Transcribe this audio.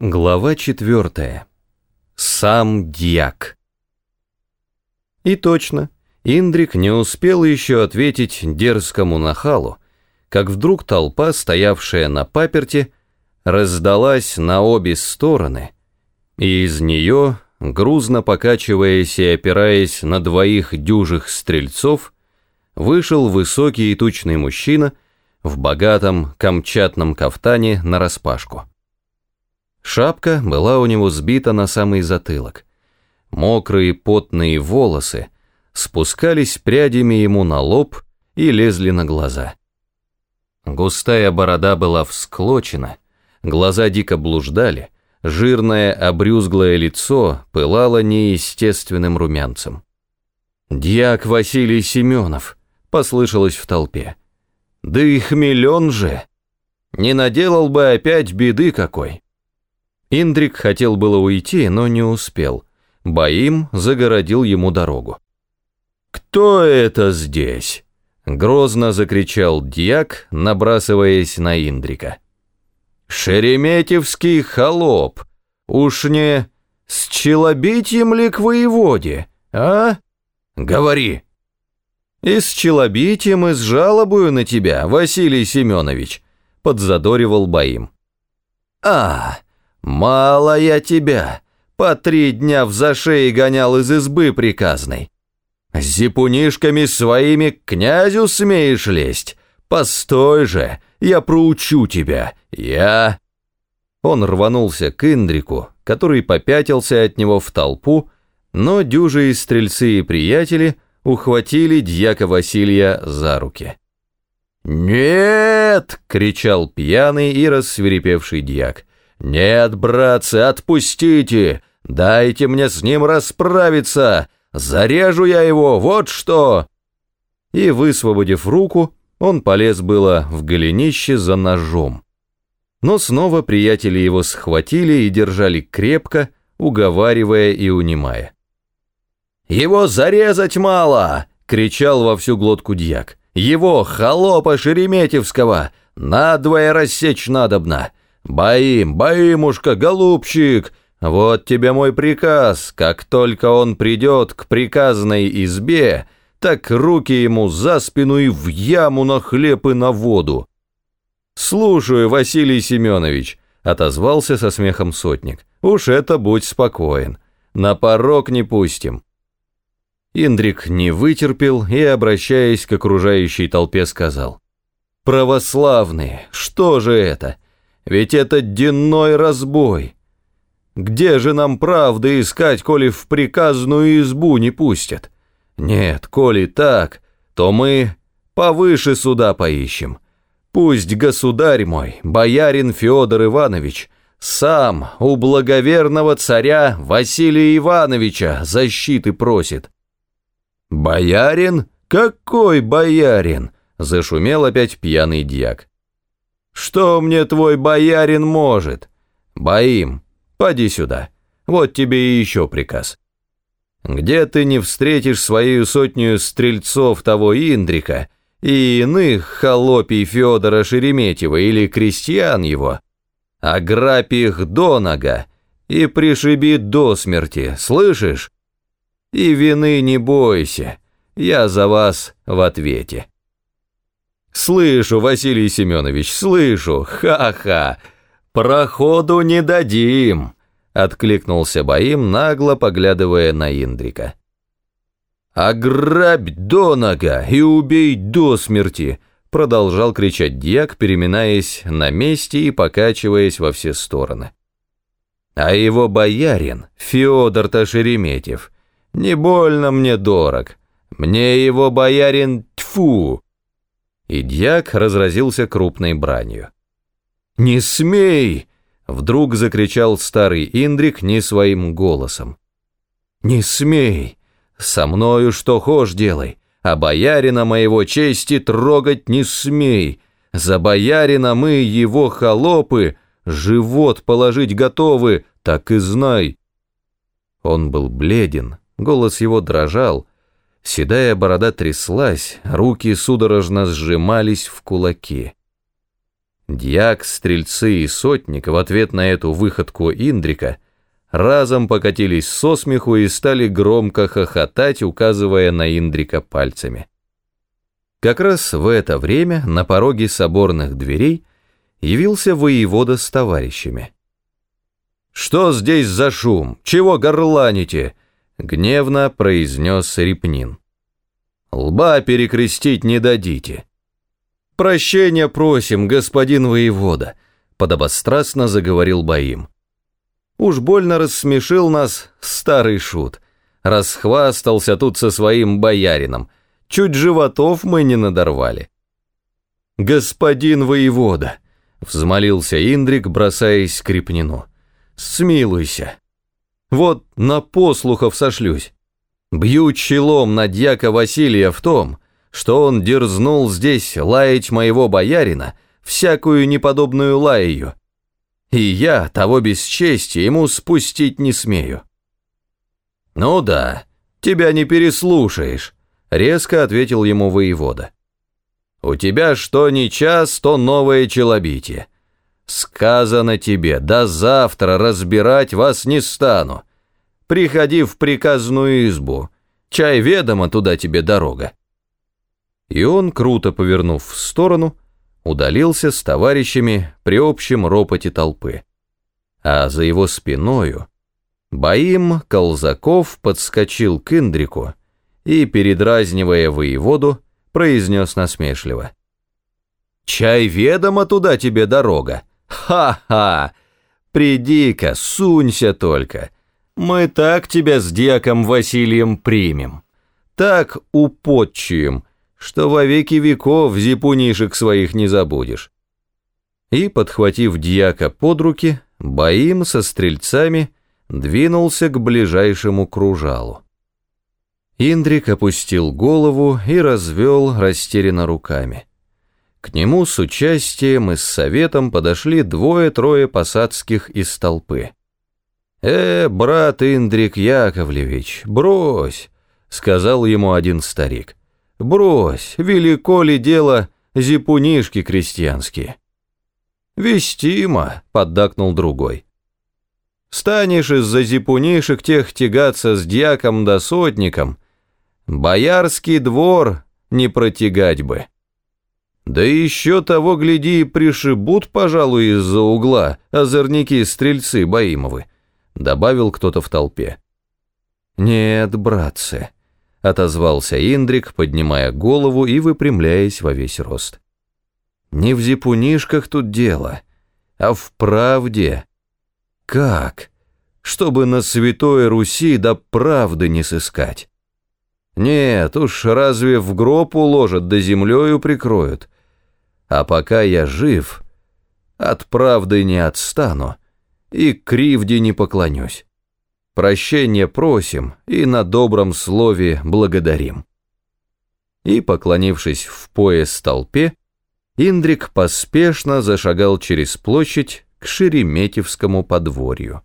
Глава четвертая. Сам дьяк. И точно, Индрик не успел еще ответить дерзкому нахалу, как вдруг толпа, стоявшая на паперте, раздалась на обе стороны, и из нее, грузно покачиваясь и опираясь на двоих дюжих стрельцов, вышел высокий и тучный мужчина в богатом камчатном кафтане нараспашку. Шапка была у него сбита на самый затылок. Мокрые потные волосы спускались прядями ему на лоб и лезли на глаза. Густая борода была всклочена, глаза дико блуждали, жирное обрюзглое лицо пылало неестественным румянцем. «Дьяк Василий Семенов», — послышалось в толпе. «Да и хмелен же! Не наделал бы опять беды какой!» Индрик хотел было уйти, но не успел. Баим загородил ему дорогу. «Кто это здесь?» Грозно закричал дьяк, набрасываясь на Индрика. «Шереметьевский холоп! Уж не с челобитьем ли к воеводе, а? Говори!» «И с челобитием, и с жалобою на тебя, Василий Семенович», подзадоривал Баим. «А, «Мало я тебя, по три дня в зашее гонял из избы приказной. Зипунишками своими к князю смеешь лезть? Постой же, я проучу тебя, я...» Он рванулся к Индрику, который попятился от него в толпу, но дюжи и стрельцы и приятели ухватили дьяка Василия за руки. «Нет!» — кричал пьяный и рассверепевший дьяк. «Нет, братцы, отпустите! Дайте мне с ним расправиться! Зарежу я его, вот что!» И, высвободив руку, он полез было в голенище за ножом. Но снова приятели его схватили и держали крепко, уговаривая и унимая. «Его зарезать мало!» — кричал во всю глотку дьяк. «Его, холопа Шереметьевского, надвое рассечь надобно! «Боим, боимушка, голубчик, вот тебе мой приказ, как только он придет к приказной избе, так руки ему за спину и в яму на хлеб и на воду». «Слушаю, Василий Семенович», — отозвался со смехом сотник. «Уж это будь спокоен, на порог не пустим». Индрик не вытерпел и, обращаясь к окружающей толпе, сказал. «Православные, что же это?» Ведь это денной разбой. Где же нам правды искать, коли в приказную избу не пустят? Нет, коли так, то мы повыше суда поищем. Пусть государь мой, боярин Федор Иванович, сам у благоверного царя Василия Ивановича защиты просит. «Боярин? Какой боярин?» – зашумел опять пьяный дьяк. Что мне твой боярин может? Боим, поди сюда. Вот тебе и еще приказ. Где ты не встретишь свою сотню стрельцов того Индрика и иных холопий Федора Шереметьева или крестьян его, ограбь их до нога и пришиби до смерти, слышишь? И вины не бойся, я за вас в ответе». «Слышу, Василий Семенович, слышу! Ха-ха! Проходу не дадим!» Откликнулся Баим, нагло поглядывая на Индрика. «Ограбь до нога и убей до смерти!» Продолжал кричать дьяк, переминаясь на месте и покачиваясь во все стороны. А его боярин, Федор-то Шереметьев, не больно мне дорог. Мне его боярин тьфу, и дьяк разразился крупной бранью. «Не смей!» — вдруг закричал старый Индрик не своим голосом. «Не смей! Со мною что хошь делай, а боярина моего чести трогать не смей! За боярина мы, его холопы, живот положить готовы, так и знай!» Он был бледен, голос его дрожал, Седая борода тряслась, руки судорожно сжимались в кулаки. Дьяк, стрельцы и сотник в ответ на эту выходку Индрика разом покатились со смеху и стали громко хохотать, указывая на Индрика пальцами. Как раз в это время на пороге соборных дверей явился воевода с товарищами. «Что здесь за шум? Чего горланите?» — гневно произнес Репнин. «Лба перекрестить не дадите». «Прощения просим, господин воевода», — подобострастно заговорил Баим. «Уж больно рассмешил нас старый шут. Расхвастался тут со своим боярином. Чуть животов мы не надорвали». «Господин воевода», — взмолился Индрик, бросаясь к Крепнину, — «смилуйся. Вот на послухов сошлюсь. Бью челом на дьяка Василия в том, что он дерзнул здесь лаять моего боярина, всякую неподобную лаею, и я того бесчестия ему спустить не смею. «Ну да, тебя не переслушаешь», — резко ответил ему воевода. «У тебя что ни час, то новое челобитие. Сказано тебе, до завтра разбирать вас не стану. Приходи в приказную избу, чай ведомо туда тебе дорога». И он, круто повернув в сторону, удалился с товарищами при общем ропоте толпы. А за его спиною Баим Колзаков подскочил к Индрику и, передразнивая воеводу, произнес насмешливо. «Чай ведомо туда тебе дорога! Ха-ха! Приди-ка, сунься только! Мы так тебя с дьяком Василием примем, так употчуем, что во веки веков зипунишек своих не забудешь. И, подхватив дьяка под руки, Баим со стрельцами двинулся к ближайшему кружалу. Индрик опустил голову и развел растерянно руками. К нему с участием и с советом подошли двое-трое посадских из толпы. «Э, брат Индрик Яковлевич, брось!» — сказал ему один старик. Брось, велико ли дело зипунишки крестьянские? Вестимо, поддакнул другой. Станешь из-за зипунишек тех тягаться с дьяком да сотником, боярский двор не протягать бы. Да еще того, гляди, пришибут, пожалуй, из-за угла озорники-стрельцы Баимовы, добавил кто-то в толпе. Нет, братцы, — отозвался Индрик, поднимая голову и выпрямляясь во весь рост. «Не в зипунишках тут дело, а в правде. Как? Чтобы на святой Руси до правды не сыскать. Нет, уж разве в гроб уложат да землею прикроют. А пока я жив, от правды не отстану и кривде не поклонюсь. Прощения просим и на добром слове благодарим. И, поклонившись в пояс толпе, Индрик поспешно зашагал через площадь к Шереметьевскому подворью.